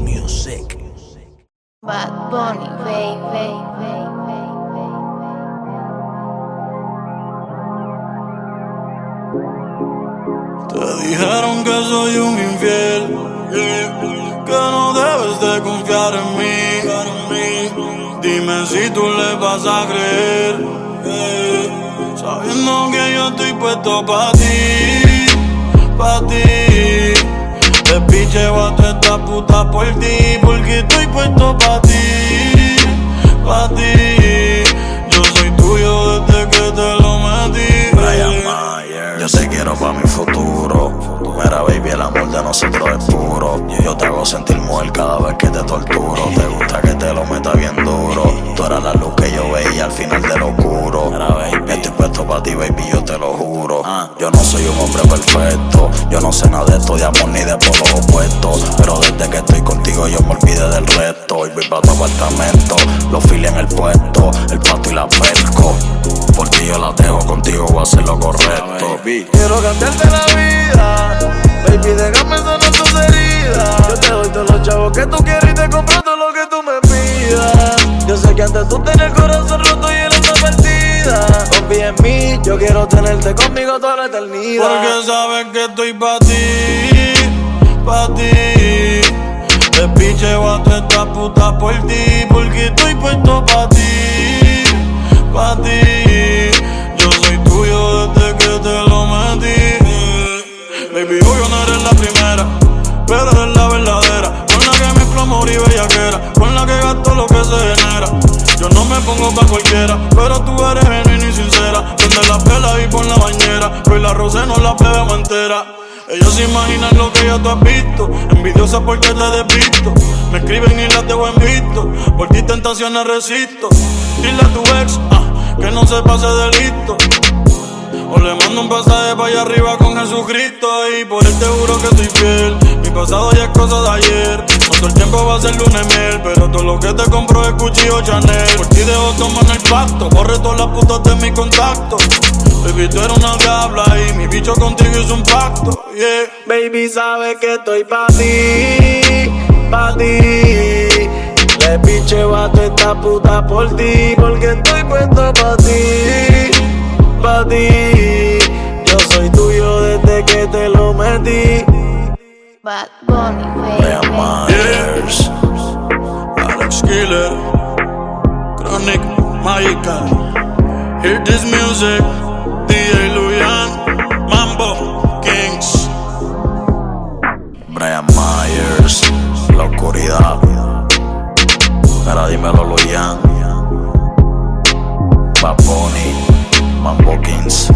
music. Bad Bunny, baby. Te dijeron que soy un infiel, que no debes de confiar en mí. Dime si tú le vas a creer, sabiendo que yo estoy puesto para ti, puta por ti, porque estoy puesto para ti, para ti. Yo soy tuyo desde que te lo metí. Brian Mayer. Yo te quiero pa' mi futuro. Mira, baby, el amor de nosotros es puro. Yo te hago sentir mujer cada vez que te torturo. Te gusta que te lo meta bien duro. Tú eras la luz que yo veía al final de lo oscuro. Estoy puesto pa' ti, baby, yo te lo juro. Yo no soy un hombre perfecto. Yo no sé nada de esto de amor ni de polos opuestos. Pero desde que estoy contigo yo me olvidé del resto. Y voy pa' tu apartamento. Los files en el puesto. El pato y la perco. Porque yo la dejo contigo, voy a hacer lo correcto. Quiero cambiarte la vida, baby, déjame sanar tus heridas. Yo te doy todos los chavos que tú quieres y te compro yo quiero tenerte conmigo toda la eternidad. Porque sabes que estoy pa' ti, pa' ti. Te picheo a toda esta puta por ti, porque estoy puesto pa' ti, pa' ti. Yo soy tuyo desde que te lo metí. Baby, obvio no eres la primera, pero eres la verdadera. Con la que mezclo amor y bellaquera, con la que gasto lo que se genera. Yo no me pongo pa' cualquiera, pero tú eres Donde la pela y por la bañera, hoy la rosé no la plebemos entera. Ellos se imaginan lo que ya tú has visto, envidiosa porque te despisto. Me escriben y las dejo en visto, por ti tentaciones resisto. Dile a tu ex, ah, que no se pase de listo. O le mando un pasaje para allá arriba con Jesucristo Y por él te juro que estoy fiel Mi pasado ya es cosa de ayer No todo el tiempo va a ser lunes miel Pero todo lo que te compro es cuchillo Chanel Dejo tomar el pacto Borre todas las putas de mi contacto Baby, tú eres una diabla Y mi bicho contigo hizo un pacto Yeah Baby, sabes que estoy pa' ti Pa' ti Le picheo a toda esta puta por ti Porque estoy puesto pa' ti pa' ti. Yo soy tuyo desde que te lo metí. Bad Bunny. Alex Killer, Hear this music, DJ Luyan, Mambo Kings. Brian Myers, la oscuridad. Pero dímelo, Luyan. Paponi, Mambo Kings.